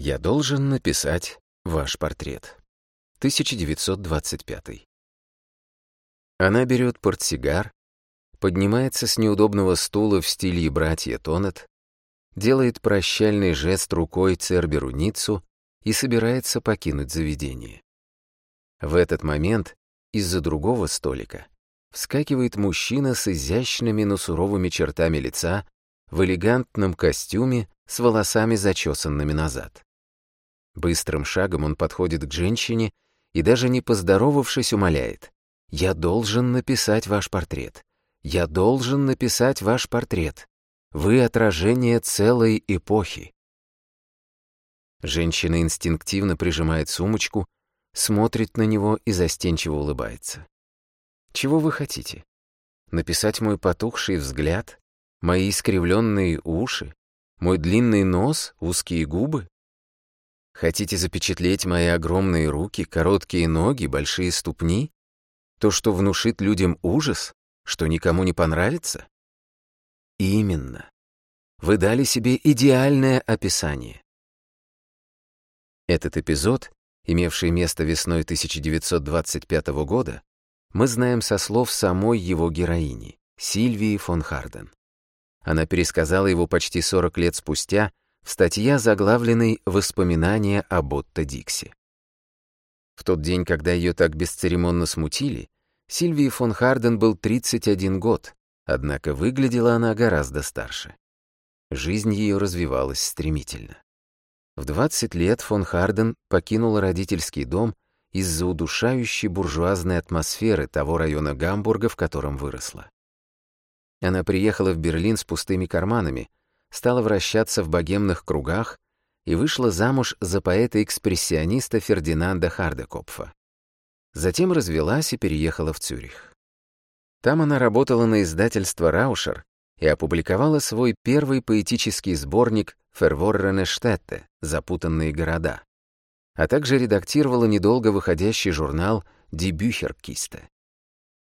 Я должен написать ваш портрет. 1925. Она берет портсигар, поднимается с неудобного стула в стиле братья Тонет, делает прощальный жест рукой Церберу Ниццу и собирается покинуть заведение. В этот момент из-за другого столика вскакивает мужчина с изящными, но суровыми чертами лица в элегантном костюме с волосами зачесанными назад. Быстрым шагом он подходит к женщине и, даже не поздоровавшись, умоляет. «Я должен написать ваш портрет. Я должен написать ваш портрет. Вы отражение целой эпохи». Женщина инстинктивно прижимает сумочку, смотрит на него и застенчиво улыбается. «Чего вы хотите? Написать мой потухший взгляд? Мои искривленные уши? Мой длинный нос? Узкие губы? Хотите запечатлеть мои огромные руки, короткие ноги, большие ступни? То, что внушит людям ужас? Что никому не понравится? Именно. Вы дали себе идеальное описание. Этот эпизод, имевший место весной 1925 года, мы знаем со слов самой его героини, Сильвии фон Харден. Она пересказала его почти 40 лет спустя статья, заглавленной «Воспоминания о Ботто Дикси». В тот день, когда ее так бесцеремонно смутили, Сильвии фон Харден был 31 год, однако выглядела она гораздо старше. Жизнь ее развивалась стремительно. В 20 лет фон Харден покинула родительский дом из-за удушающей буржуазной атмосферы того района Гамбурга, в котором выросла. Она приехала в Берлин с пустыми карманами, стала вращаться в богемных кругах и вышла замуж за поэта-экспрессиониста Фердинанда Хардекопфа. Затем развелась и переехала в Цюрих. Там она работала на издательство «Раушер» и опубликовала свой первый поэтический сборник «Ферворренештетте. Запутанные города», а также редактировала недолго выходящий журнал «Дебюхеркисте».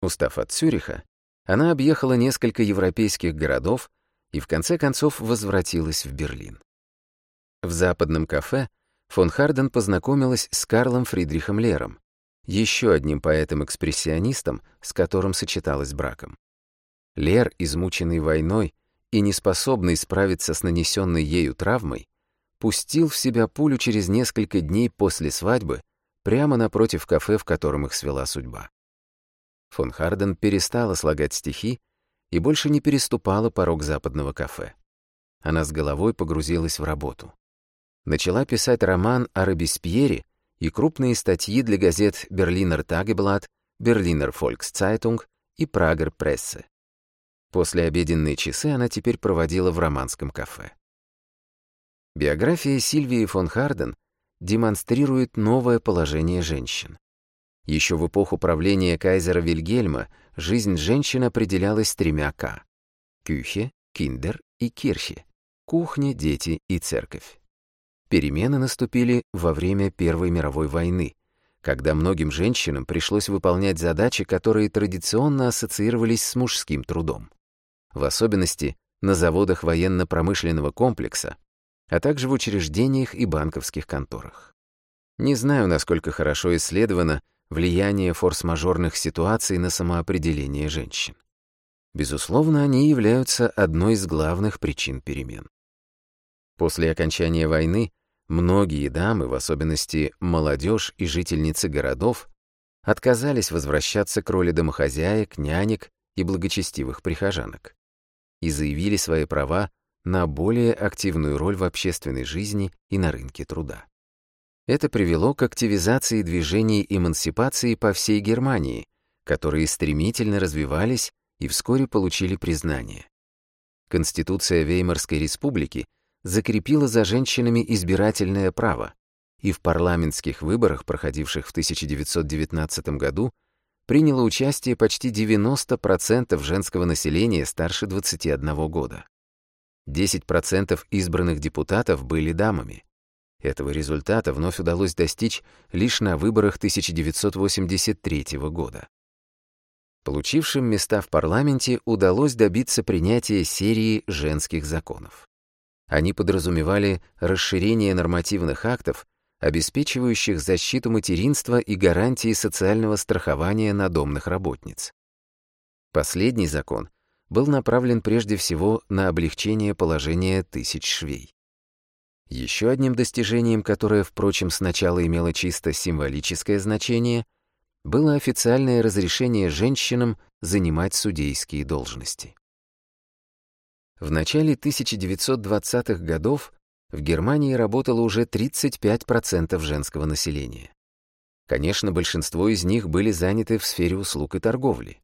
Устав от Цюриха, она объехала несколько европейских городов и в конце концов возвратилась в Берлин. В западном кафе фон Харден познакомилась с Карлом Фридрихом Лером, еще одним поэтом-экспрессионистом, с которым сочеталась браком. Лер, измученный войной и неспособный справиться с нанесенной ею травмой, пустил в себя пулю через несколько дней после свадьбы прямо напротив кафе, в котором их свела судьба. Фон Харден перестала слагать стихи и больше не переступала порог западного кафе. Она с головой погрузилась в работу. Начала писать роман о Робеспьере и крупные статьи для газет «Берлинер Тагеблат», «Берлинер Фольксцайтунг» и «Прагер Прессе». После обеденные часы она теперь проводила в романском кафе. Биография Сильвии фон Харден демонстрирует новое положение женщин. Еще в эпоху правления кайзера Вильгельма – жизнь женщин определялась тремя «к» — кюхе, киндер и кирхе, кухня, дети и церковь. Перемены наступили во время Первой мировой войны, когда многим женщинам пришлось выполнять задачи, которые традиционно ассоциировались с мужским трудом. В особенности на заводах военно-промышленного комплекса, а также в учреждениях и банковских конторах. Не знаю, насколько хорошо исследовано, влияние форс-мажорных ситуаций на самоопределение женщин. Безусловно, они являются одной из главных причин перемен. После окончания войны многие дамы, в особенности молодежь и жительницы городов, отказались возвращаться к роли домохозяек, нянек и благочестивых прихожанок и заявили свои права на более активную роль в общественной жизни и на рынке труда. Это привело к активизации движений эмансипации по всей Германии, которые стремительно развивались и вскоре получили признание. Конституция Веймарской республики закрепила за женщинами избирательное право, и в парламентских выборах, проходивших в 1919 году, приняло участие почти 90% женского населения старше 21 года. 10% избранных депутатов были дамами. Этого результата вновь удалось достичь лишь на выборах 1983 года. Получившим места в парламенте удалось добиться принятия серии женских законов. Они подразумевали расширение нормативных актов, обеспечивающих защиту материнства и гарантии социального страхования надомных работниц. Последний закон был направлен прежде всего на облегчение положения тысяч швей. Еще одним достижением, которое, впрочем, сначала имело чисто символическое значение, было официальное разрешение женщинам занимать судейские должности. В начале 1920-х годов в Германии работало уже 35% женского населения. Конечно, большинство из них были заняты в сфере услуг и торговли.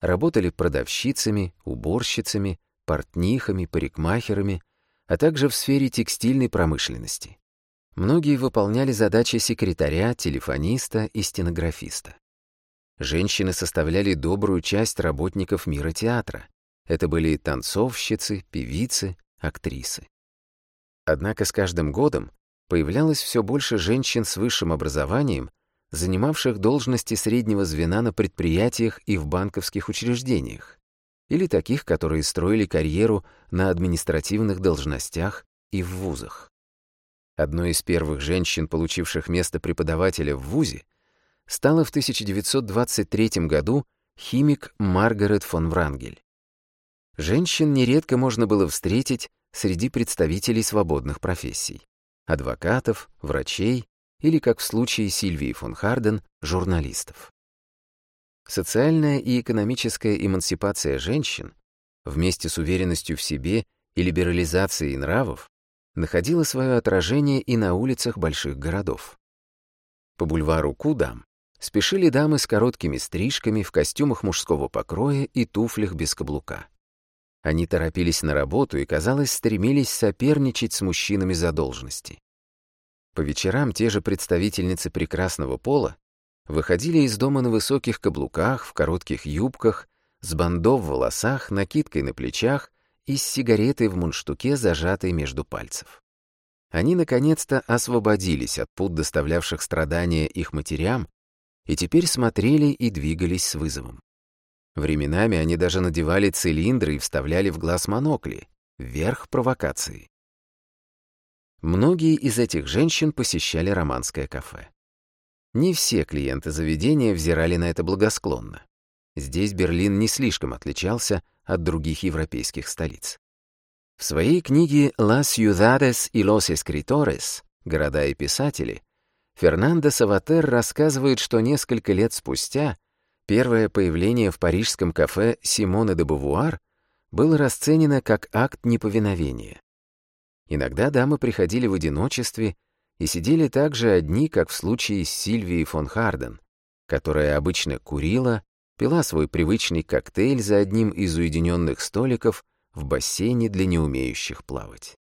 Работали продавщицами, уборщицами, портнихами, парикмахерами – а также в сфере текстильной промышленности. Многие выполняли задачи секретаря, телефониста и стенографиста. Женщины составляли добрую часть работников мира театра. Это были танцовщицы, певицы, актрисы. Однако с каждым годом появлялось все больше женщин с высшим образованием, занимавших должности среднего звена на предприятиях и в банковских учреждениях или таких, которые строили карьеру на административных должностях и в вузах. Одной из первых женщин, получивших место преподавателя в вузе, стала в 1923 году химик Маргарет фон Врангель. Женщин нередко можно было встретить среди представителей свободных профессий — адвокатов, врачей или, как в случае Сильвии фон Харден, журналистов. Социальная и экономическая эмансипация женщин вместе с уверенностью в себе и либерализацией нравов находила свое отражение и на улицах больших городов. По бульвару Кудам спешили дамы с короткими стрижками в костюмах мужского покроя и туфлях без каблука. Они торопились на работу и, казалось, стремились соперничать с мужчинами за должности. По вечерам те же представительницы прекрасного пола выходили из дома на высоких каблуках, в коротких юбках, с бандо в волосах, накидкой на плечах и с сигаретой в мундштуке, зажатой между пальцев. Они наконец-то освободились от пут, доставлявших страдания их матерям, и теперь смотрели и двигались с вызовом. Временами они даже надевали цилиндры и вставляли в глаз монокли, вверх провокации. Многие из этих женщин посещали романское кафе. Не все клиенты заведения взирали на это благосклонно. Здесь Берлин не слишком отличался от других европейских столиц. В своей книге «Las ciudades y los escritores» «Города и писатели» Фернандо Саватер рассказывает, что несколько лет спустя первое появление в парижском кафе Симона де Бувуар было расценено как акт неповиновения. Иногда дамы приходили в одиночестве и сидели также одни, как в случае с Сильвией фон Харден, которая обычно курила, пила свой привычный коктейль за одним из уединенных столиков в бассейне для неумеющих плавать.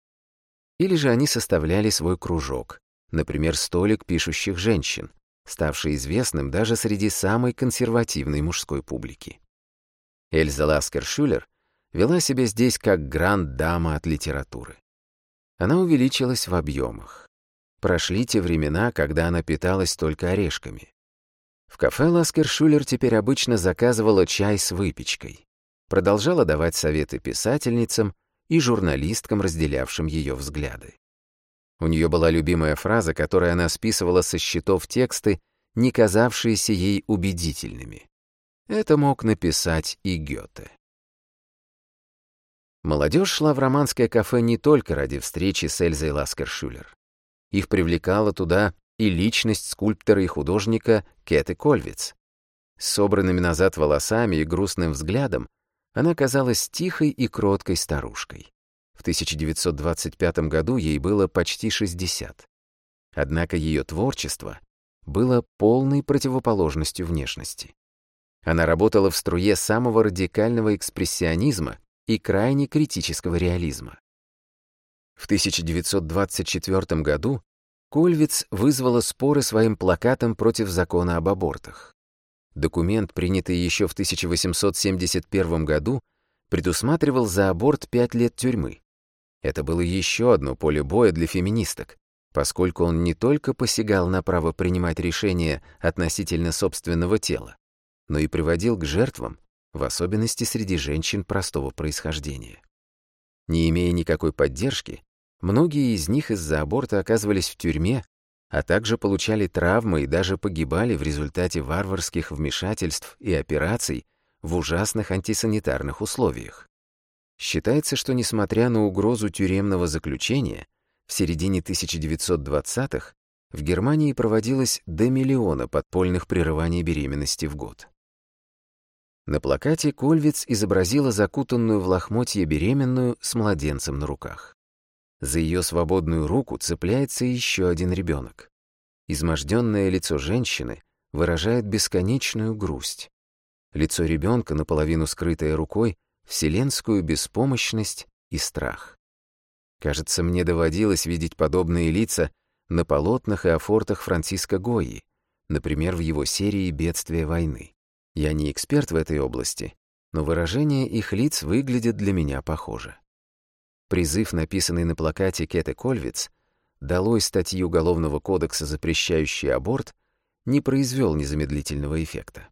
Или же они составляли свой кружок, например, столик пишущих женщин, ставший известным даже среди самой консервативной мужской публики. Эльза Ласкершюлер вела себя здесь как гранд-дама от литературы. Она увеличилась в объемах. Прошли те времена, когда она питалась только орешками. В кафе Ласкер Шулер теперь обычно заказывала чай с выпечкой. Продолжала давать советы писательницам и журналисткам, разделявшим ее взгляды. У нее была любимая фраза, которую она списывала со счетов тексты, не казавшиеся ей убедительными. Это мог написать и Гёте. Молодежь шла в романское кафе не только ради встречи с Эльзой Ласкершюлер. Их привлекала туда и личность скульптора и художника Кеты Кольвиц. С собранными назад волосами и грустным взглядом она казалась тихой и кроткой старушкой. В 1925 году ей было почти 60. Однако ее творчество было полной противоположностью внешности. Она работала в струе самого радикального экспрессионизма и крайне критического реализма. В 1924 году Кольвиц вызвала споры своим плакатом против закона об абортах. Документ, принятый еще в 1871 году, предусматривал за аборт пять лет тюрьмы. Это было еще одно поле боя для феминисток, поскольку он не только посягал на право принимать решения относительно собственного тела, но и приводил к жертвам, в особенности среди женщин простого происхождения. Не имея никакой поддержки, Многие из них из-за аборта оказывались в тюрьме, а также получали травмы и даже погибали в результате варварских вмешательств и операций в ужасных антисанитарных условиях. Считается, что несмотря на угрозу тюремного заключения, в середине 1920-х в Германии проводилось до миллиона подпольных прерываний беременности в год. На плакате Кольвиц изобразила закутанную в лохмотье беременную с младенцем на руках. За ее свободную руку цепляется еще один ребенок. Изможденное лицо женщины выражает бесконечную грусть. Лицо ребенка, наполовину скрытое рукой, вселенскую беспомощность и страх. Кажется, мне доводилось видеть подобные лица на полотнах и афортах Франциска Гойи, например, в его серии «Бедствие войны». Я не эксперт в этой области, но выражение их лиц выглядит для меня похоже. Призыв, написанный на плакате Кеты Кольвиц, «Долой статьи Уголовного кодекса, запрещающие аборт», не произвел незамедлительного эффекта.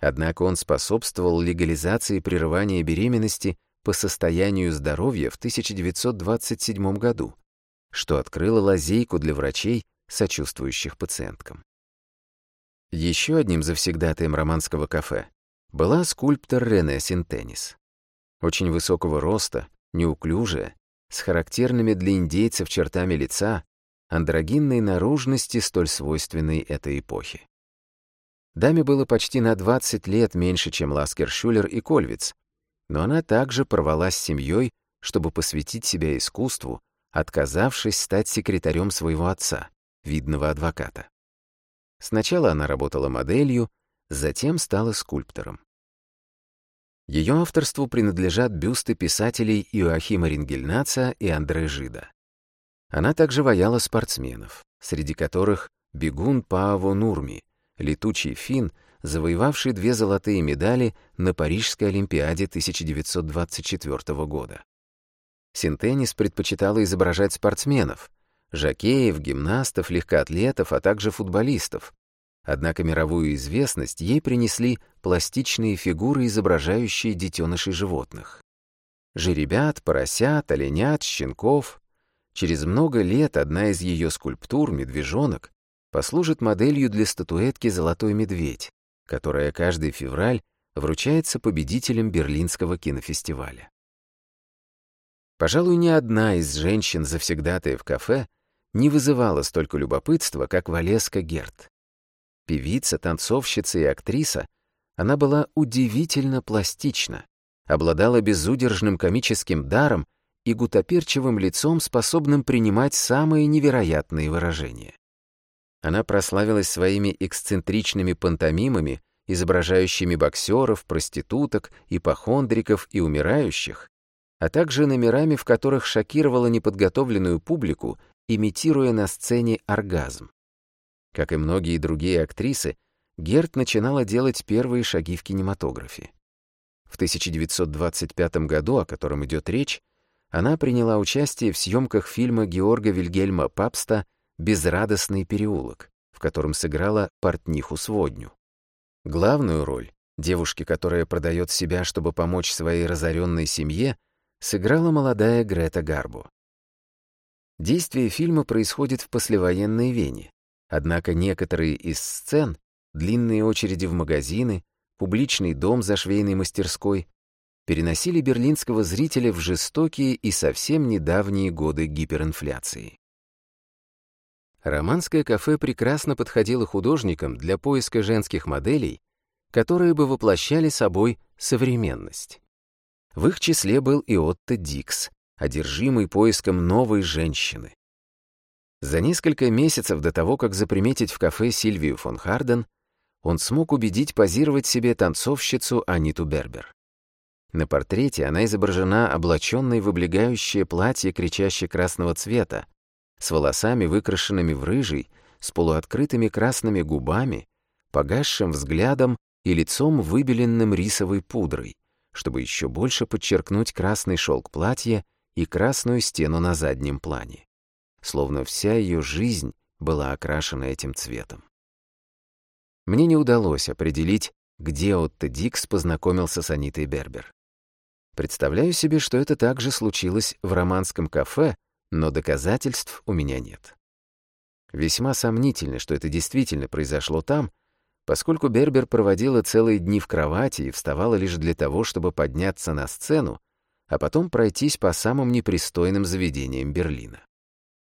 Однако он способствовал легализации прерывания беременности по состоянию здоровья в 1927 году, что открыло лазейку для врачей, сочувствующих пациенткам. Еще одним завсегдатаем романского кафе была скульптор Рене Синтенис. Очень высокого роста, неуклюжая, с характерными для индейцев чертами лица, андрогинной наружности, столь свойственной этой эпохи. Даме было почти на 20 лет меньше, чем Ласкер-Шюлер и Кольвиц, но она также порвалась с семьей, чтобы посвятить себя искусству, отказавшись стать секретарем своего отца, видного адвоката. Сначала она работала моделью, затем стала скульптором. Ее авторству принадлежат бюсты писателей Иоахима Рингельнаца и Андре Жида. Она также ваяла спортсменов, среди которых бегун Пааво Нурми, летучий фин, завоевавший две золотые медали на Парижской Олимпиаде 1924 года. Синтенис предпочитала изображать спортсменов, жокеев, гимнастов, легкоатлетов, а также футболистов, Однако мировую известность ей принесли пластичные фигуры, изображающие детенышей животных. Жеребят, поросят, оленят, щенков. Через много лет одна из ее скульптур, медвежонок, послужит моделью для статуэтки «Золотой медведь», которая каждый февраль вручается победителем Берлинского кинофестиваля. Пожалуй, ни одна из женщин, завсегдатая в кафе, не вызывала столько любопытства, как Валеска Герт. Певица, танцовщица и актриса, она была удивительно пластична, обладала безудержным комическим даром и гутоперчивым лицом, способным принимать самые невероятные выражения. Она прославилась своими эксцентричными пантомимами, изображающими боксеров, проституток, ипохондриков и умирающих, а также номерами, в которых шокировала неподготовленную публику, имитируя на сцене оргазм. Как и многие другие актрисы, Герт начинала делать первые шаги в кинематографе. В 1925 году, о котором идет речь, она приняла участие в съемках фильма Георга Вильгельма Папста «Безрадостный переулок», в котором сыграла портниху-сводню. Главную роль, девушки, которая продает себя, чтобы помочь своей разоренной семье, сыграла молодая Грета Гарбо. Действие фильма происходит в послевоенной Вене, Однако некоторые из сцен, длинные очереди в магазины, публичный дом за швейной мастерской, переносили берлинского зрителя в жестокие и совсем недавние годы гиперинфляции. Романское кафе прекрасно подходило художникам для поиска женских моделей, которые бы воплощали собой современность. В их числе был и Отто Дикс, одержимый поиском новой женщины. За несколько месяцев до того, как заприметить в кафе Сильвию фон Харден, он смог убедить позировать себе танцовщицу Аниту Бербер. На портрете она изображена облаченной в облегающее платье кричаще красного цвета, с волосами, выкрашенными в рыжий, с полуоткрытыми красными губами, погасшим взглядом и лицом, выбеленным рисовой пудрой, чтобы еще больше подчеркнуть красный шелк платья и красную стену на заднем плане словно вся ее жизнь была окрашена этим цветом. Мне не удалось определить, где Отто Дикс познакомился с Анитой Бербер. Представляю себе, что это также случилось в романском кафе, но доказательств у меня нет. Весьма сомнительно, что это действительно произошло там, поскольку Бербер проводила целые дни в кровати и вставала лишь для того, чтобы подняться на сцену, а потом пройтись по самым непристойным заведениям Берлина.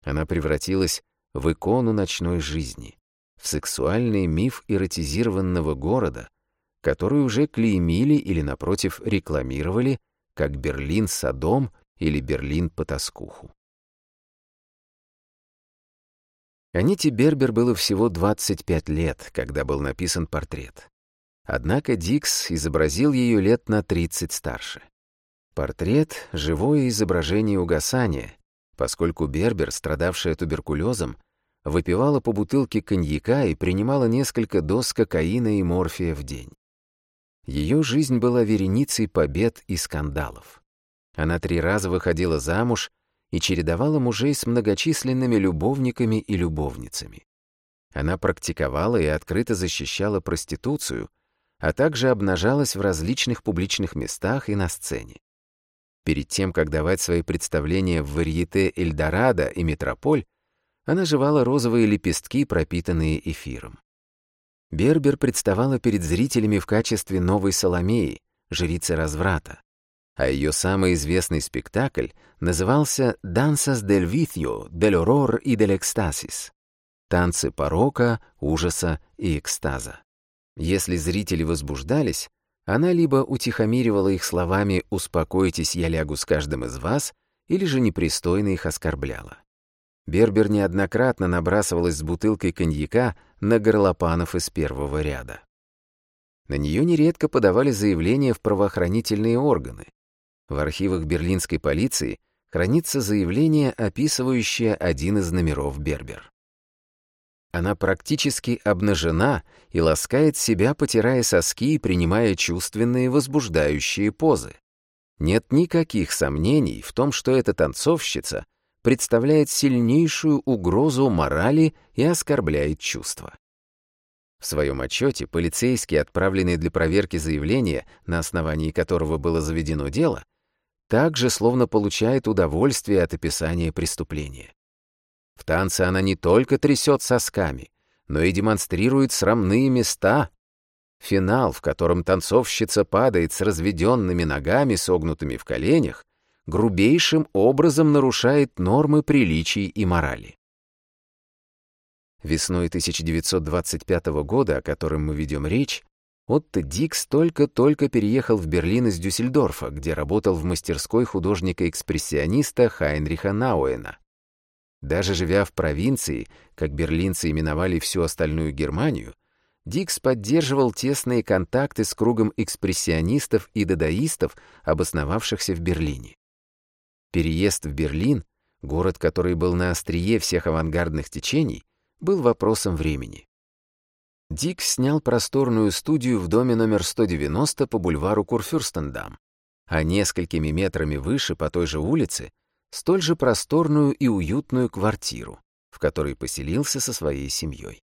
Она превратилась в икону ночной жизни, в сексуальный миф эротизированного города, который уже клеймили или, напротив, рекламировали, как Берлин-Содом или Берлин-Потаскуху. Аните Бербер было всего 25 лет, когда был написан портрет. Однако Дикс изобразил ее лет на 30 старше. Портрет — живое изображение угасания, поскольку Бербер, страдавшая туберкулезом, выпивала по бутылке коньяка и принимала несколько доз кокаина и морфия в день. Ее жизнь была вереницей побед и скандалов. Она три раза выходила замуж и чередовала мужей с многочисленными любовниками и любовницами. Она практиковала и открыто защищала проституцию, а также обнажалась в различных публичных местах и на сцене. Перед тем, как давать свои представления в варьете Эльдорадо и Метрополь, она жевала розовые лепестки, пропитанные эфиром. Бербер представала перед зрителями в качестве новой Соломеи, жрицы разврата. А ее самый известный спектакль назывался «Dansas Дель vicio, del Орор и del Экстасис» — «Танцы порока, ужаса и экстаза». Если зрители возбуждались, она либо утихомиривала их словами «Успокойтесь, я лягу с каждым из вас», или же непристойно их оскорбляла. Бербер неоднократно набрасывалась с бутылкой коньяка на горлопанов из первого ряда. На нее нередко подавали заявления в правоохранительные органы. В архивах берлинской полиции хранится заявление, описывающее один из номеров Бербер. Она практически обнажена и ласкает себя, потирая соски и принимая чувственные возбуждающие позы. Нет никаких сомнений в том, что эта танцовщица представляет сильнейшую угрозу морали и оскорбляет чувства. В своем отчете полицейские, отправленные для проверки заявления, на основании которого было заведено дело, также словно получает удовольствие от описания преступления. В танце она не только трясет сосками, но и демонстрирует срамные места. Финал, в котором танцовщица падает с разведенными ногами, согнутыми в коленях, грубейшим образом нарушает нормы приличий и морали. Весной 1925 года, о котором мы ведем речь, Отто Дикс только-только переехал в Берлин из Дюссельдорфа, где работал в мастерской художника-экспрессиониста Хайнриха Науэна. Даже живя в провинции, как берлинцы именовали всю остальную Германию, Дикс поддерживал тесные контакты с кругом экспрессионистов и дадаистов, обосновавшихся в Берлине. Переезд в Берлин, город, который был на острие всех авангардных течений, был вопросом времени. Дикс снял просторную студию в доме номер 190 по бульвару Курфюрстендам, а несколькими метрами выше по той же улице — столь же просторную и уютную квартиру, в которой поселился со своей семьей.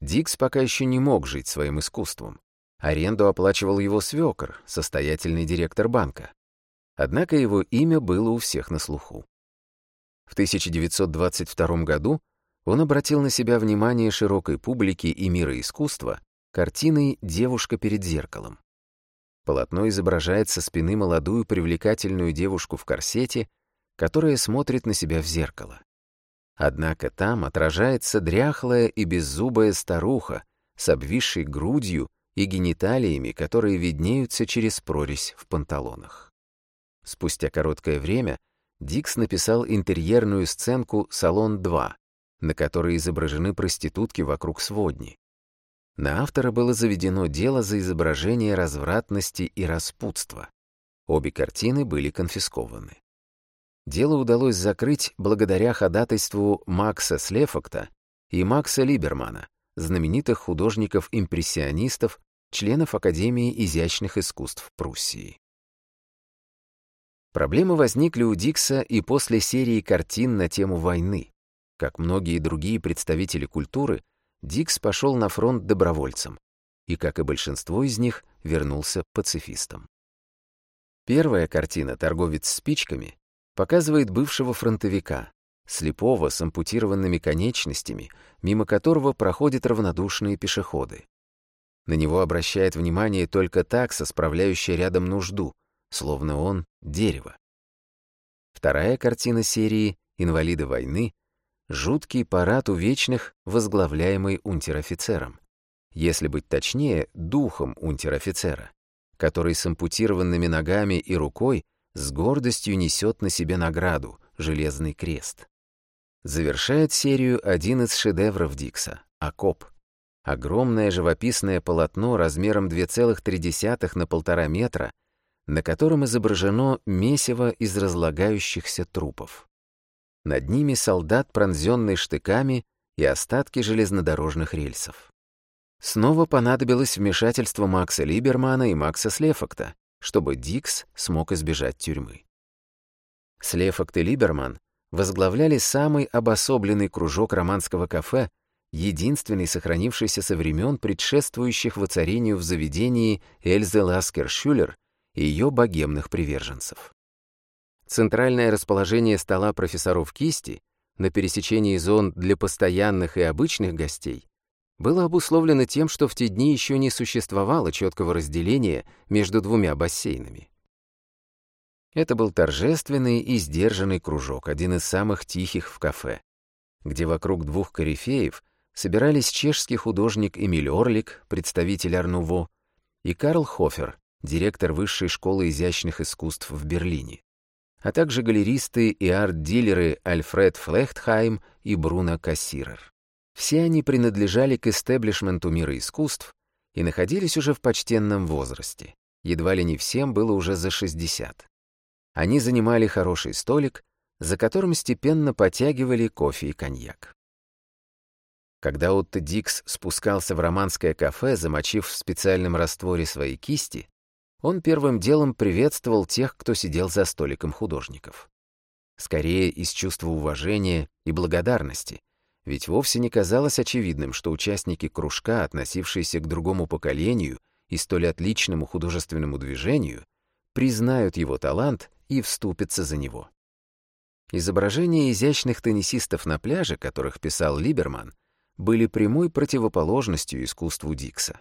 Дикс пока еще не мог жить своим искусством. Аренду оплачивал его свекор, состоятельный директор банка. Однако его имя было у всех на слуху. В 1922 году он обратил на себя внимание широкой публики и мира искусства картиной «Девушка перед зеркалом». Полотно изображает со спины молодую привлекательную девушку в корсете, которая смотрит на себя в зеркало. Однако там отражается дряхлая и беззубая старуха с обвисшей грудью и гениталиями, которые виднеются через прорезь в панталонах. Спустя короткое время Дикс написал интерьерную сценку «Салон 2», на которой изображены проститутки вокруг сводни. На автора было заведено дело за изображение развратности и распутства. Обе картины были конфискованы. Дело удалось закрыть благодаря ходатайству Макса Слефакта и Макса Либермана, знаменитых художников-импрессионистов, членов Академии изящных искусств Пруссии. Проблемы возникли у Дикса и после серии картин на тему войны. Как многие другие представители культуры, Дикс пошел на фронт добровольцем и, как и большинство из них, вернулся пацифистом. Первая картина «Торговец спичками» показывает бывшего фронтовика, слепого с ампутированными конечностями, мимо которого проходят равнодушные пешеходы. На него обращает внимание только такса, справляющая рядом нужду, словно он — дерево. Вторая картина серии «Инвалиды войны» жуткий парад у вечных, возглавляемый унтер-офицером. Если быть точнее, духом унтер-офицера, который с ампутированными ногами и рукой с гордостью несет на себе награду — железный крест. Завершает серию один из шедевров Дикса — «Окоп». Огромное живописное полотно размером 2,3 на 1,5 метра, на котором изображено месиво из разлагающихся трупов. Над ними солдат, пронзённый штыками, и остатки железнодорожных рельсов. Снова понадобилось вмешательство Макса Либермана и Макса Слефакта, чтобы Дикс смог избежать тюрьмы. Слефакт и Либерман возглавляли самый обособленный кружок романского кафе, единственный сохранившийся со времен предшествующих воцарению в заведении Эльзы Ласкер-Шюлер и ее богемных приверженцев. Центральное расположение стола профессоров кисти на пересечении зон для постоянных и обычных гостей было обусловлено тем, что в те дни еще не существовало четкого разделения между двумя бассейнами. Это был торжественный и сдержанный кружок, один из самых тихих в кафе, где вокруг двух корифеев собирались чешский художник Эмиль Орлик, представитель Арнуво, и Карл Хофер, директор Высшей школы изящных искусств в Берлине а также галеристы и арт-дилеры Альфред Флехтхайм и Бруно Кассирер. Все они принадлежали к истеблишменту мира искусств и находились уже в почтенном возрасте. Едва ли не всем было уже за 60. Они занимали хороший столик, за которым степенно потягивали кофе и коньяк. Когда Отто Дикс спускался в романское кафе, замочив в специальном растворе свои кисти, он первым делом приветствовал тех, кто сидел за столиком художников. Скорее из чувства уважения и благодарности, ведь вовсе не казалось очевидным, что участники кружка, относившиеся к другому поколению и столь отличному художественному движению, признают его талант и вступятся за него. Изображения изящных теннисистов на пляже, которых писал Либерман, были прямой противоположностью искусству Дикса.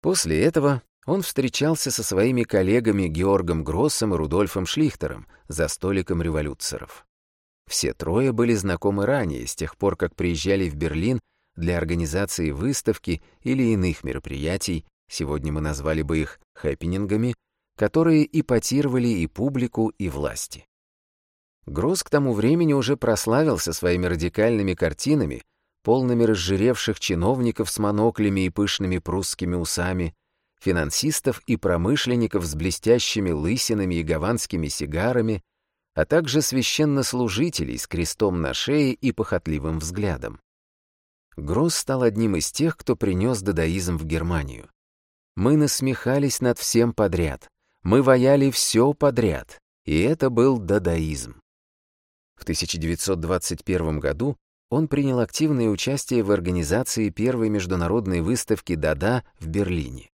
После этого он встречался со своими коллегами Георгом Гроссом и Рудольфом Шлихтером за столиком революцеров. Все трое были знакомы ранее, с тех пор, как приезжали в Берлин для организации выставки или иных мероприятий, сегодня мы назвали бы их хэппинингами, которые ипотировали и публику, и власти. Гросс к тому времени уже прославился своими радикальными картинами, полными разжиревших чиновников с моноклями и пышными прусскими усами, финансистов и промышленников с блестящими лысинами и гаванскими сигарами, а также священнослужителей с крестом на шее и похотливым взглядом. Гросс стал одним из тех, кто принес дадаизм в Германию. Мы насмехались над всем подряд, мы ваяли все подряд, и это был дадаизм. В 1921 году он принял активное участие в организации первой международной выставки «Дада» в Берлине.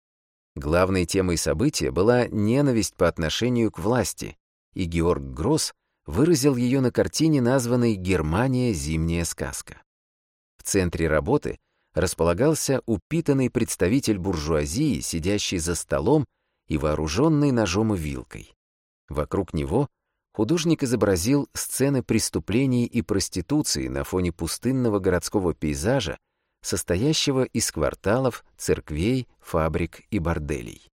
Главной темой события была ненависть по отношению к власти, и Георг Гросс выразил ее на картине, названной «Германия. Зимняя сказка». В центре работы располагался упитанный представитель буржуазии, сидящий за столом и вооруженный ножом и вилкой. Вокруг него художник изобразил сцены преступлений и проституции на фоне пустынного городского пейзажа, состоящего из кварталов, церквей, фабрик и борделей.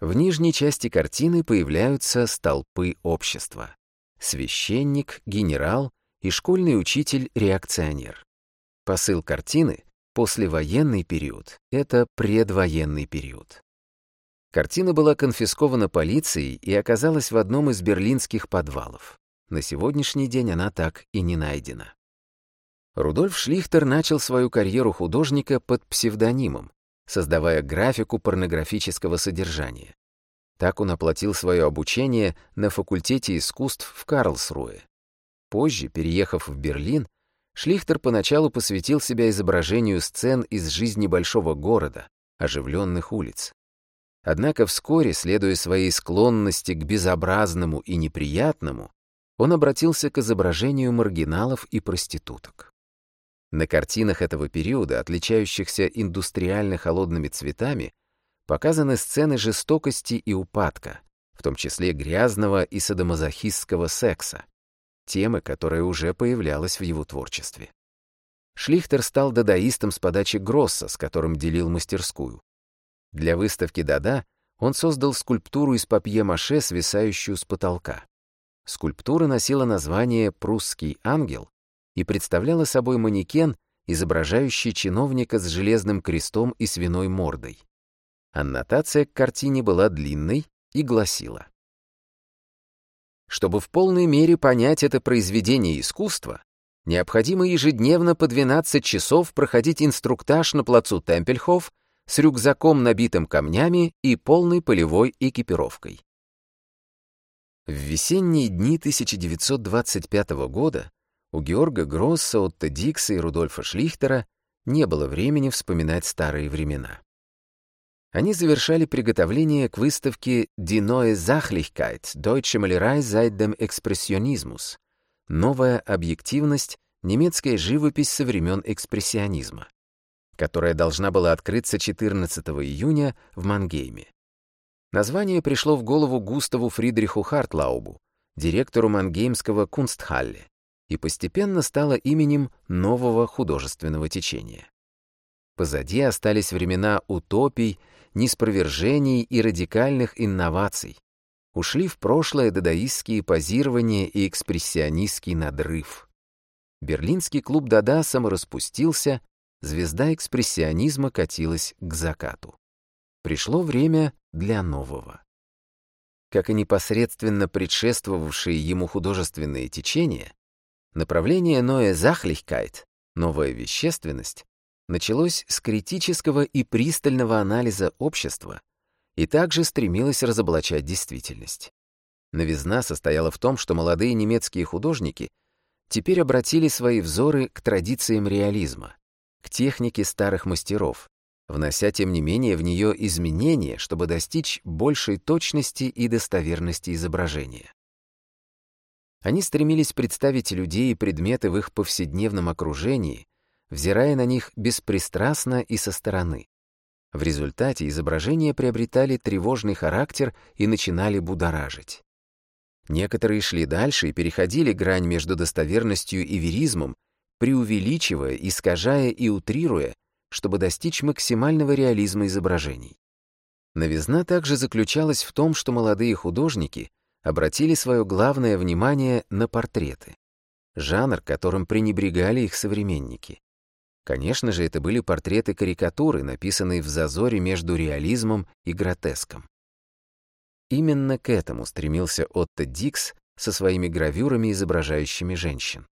В нижней части картины появляются столпы общества. Священник, генерал и школьный учитель-реакционер. Посыл картины — послевоенный период, это предвоенный период. Картина была конфискована полицией и оказалась в одном из берлинских подвалов. На сегодняшний день она так и не найдена. Рудольф Шлихтер начал свою карьеру художника под псевдонимом, создавая графику порнографического содержания. Так он оплатил свое обучение на факультете искусств в Карлсруе. Позже, переехав в Берлин, Шлихтер поначалу посвятил себя изображению сцен из жизни большого города, оживленных улиц. Однако вскоре, следуя своей склонности к безобразному и неприятному, он обратился к изображению маргиналов и проституток. На картинах этого периода, отличающихся индустриально-холодными цветами, показаны сцены жестокости и упадка, в том числе грязного и садомазохистского секса, темы, которая уже появлялась в его творчестве. Шлихтер стал дадаистом с подачи Гросса, с которым делил мастерскую. Для выставки «Дада» он создал скульптуру из папье-маше, свисающую с потолка. Скульптура носила название «Прусский ангел» и представляла собой манекен, изображающий чиновника с железным крестом и свиной мордой. Аннотация к картине была длинной и гласила. Чтобы в полной мере понять это произведение искусства, необходимо ежедневно по 12 часов проходить инструктаж на плацу Темпельхоф с рюкзаком, набитым камнями и полной полевой экипировкой. В весенние дни 1925 года у Георга Гросса, Отто Дикса и Рудольфа Шлихтера не было времени вспоминать старые времена. Они завершали приготовление к выставке «Die neue Sachlichkeit – Deutsche Malerei seit dem Expressionismus» — «Новая объективность. Немецкая живопись со времен экспрессионизма», которая должна была открыться 14 июня в Мангейме. Название пришло в голову Густаву Фридриху Хартлаубу, директору Мангеймского Кунстхалле и постепенно стала именем нового художественного течения. Позади остались времена утопий, неспровержений и радикальных инноваций. Ушли в прошлое дадаистские позирования и экспрессионистский надрыв. Берлинский клуб «Дада» самораспустился, звезда экспрессионизма катилась к закату. Пришло время для нового. Как и непосредственно предшествовавшие ему художественные течения, Направление Neue Sachlichkeit, новая вещественность, началось с критического и пристального анализа общества и также стремилось разоблачать действительность. Новизна состояла в том, что молодые немецкие художники теперь обратили свои взоры к традициям реализма, к технике старых мастеров, внося, тем не менее, в нее изменения, чтобы достичь большей точности и достоверности изображения. Они стремились представить людей и предметы в их повседневном окружении, взирая на них беспристрастно и со стороны. В результате изображения приобретали тревожный характер и начинали будоражить. Некоторые шли дальше и переходили грань между достоверностью и веризмом, преувеличивая, искажая и утрируя, чтобы достичь максимального реализма изображений. Новизна также заключалась в том, что молодые художники обратили свое главное внимание на портреты, жанр, которым пренебрегали их современники. Конечно же, это были портреты-карикатуры, написанные в зазоре между реализмом и гротеском. Именно к этому стремился Отто Дикс со своими гравюрами, изображающими женщин.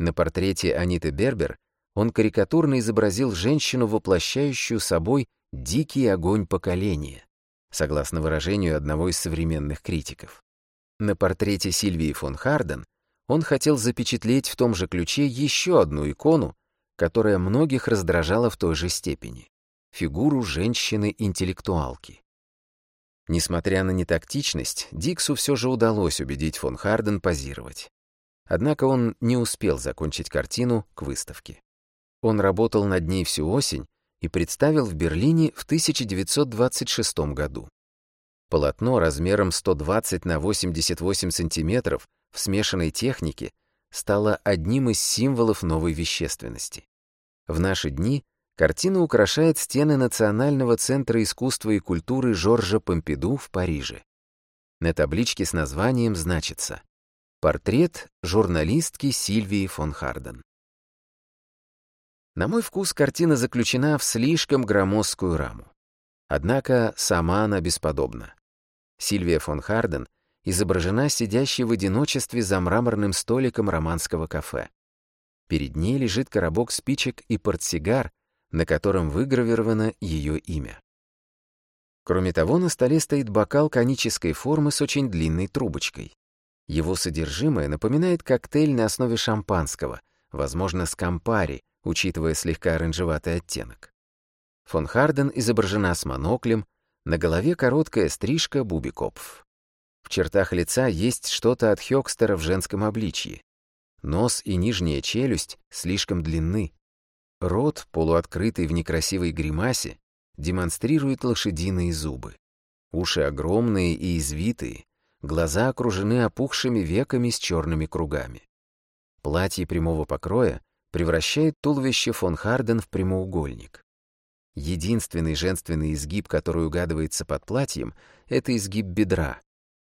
На портрете Аниты Бербер он карикатурно изобразил женщину, воплощающую собой дикий огонь поколения, согласно выражению одного из современных критиков. На портрете Сильвии фон Харден он хотел запечатлеть в том же ключе еще одну икону, которая многих раздражала в той же степени — фигуру женщины-интеллектуалки. Несмотря на нетактичность, Диксу все же удалось убедить фон Харден позировать. Однако он не успел закончить картину к выставке. Он работал над ней всю осень и представил в Берлине в 1926 году. Полотно размером 120 на 88 сантиметров в смешанной технике стало одним из символов новой вещественности. В наши дни картина украшает стены Национального центра искусства и культуры Жоржа Помпиду в Париже. На табличке с названием значится «Портрет журналистки Сильвии фон Харден». На мой вкус картина заключена в слишком громоздкую раму. Однако сама она бесподобна. Сильвия фон Харден изображена сидящей в одиночестве за мраморным столиком романского кафе. Перед ней лежит коробок спичек и портсигар, на котором выгравировано ее имя. Кроме того, на столе стоит бокал конической формы с очень длинной трубочкой. Его содержимое напоминает коктейль на основе шампанского, возможно, с кампари, учитывая слегка оранжеватый оттенок. Фон Харден изображена с моноклем, на голове короткая стрижка бубикопф. В чертах лица есть что-то от Хёкстера в женском обличье. Нос и нижняя челюсть слишком длинны. Рот, полуоткрытый в некрасивой гримасе, демонстрирует лошадиные зубы. Уши огромные и извитые, глаза окружены опухшими веками с черными кругами. Платье прямого покроя превращает туловище фон Харден в прямоугольник. Единственный женственный изгиб, который угадывается под платьем, это изгиб бедра.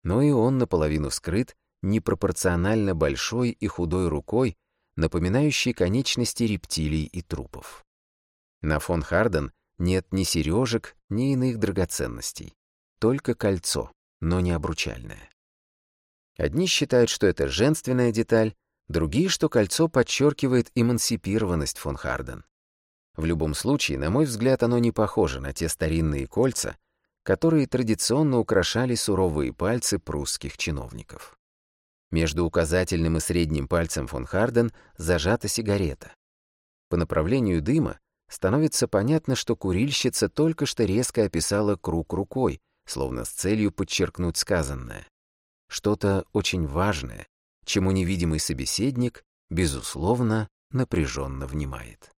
Но и он наполовину скрыт непропорционально большой и худой рукой, напоминающей конечности рептилий и трупов. На фон Харден нет ни сережек, ни иных драгоценностей. Только кольцо, но не обручальное. Одни считают, что это женственная деталь, другие, что кольцо подчеркивает эмансипированность фон Харден. В любом случае, на мой взгляд, оно не похоже на те старинные кольца, которые традиционно украшали суровые пальцы прусских чиновников. Между указательным и средним пальцем фон Харден зажата сигарета. По направлению дыма становится понятно, что курильщица только что резко описала круг рукой, словно с целью подчеркнуть сказанное. Что-то очень важное, чему невидимый собеседник, безусловно, напряженно внимает.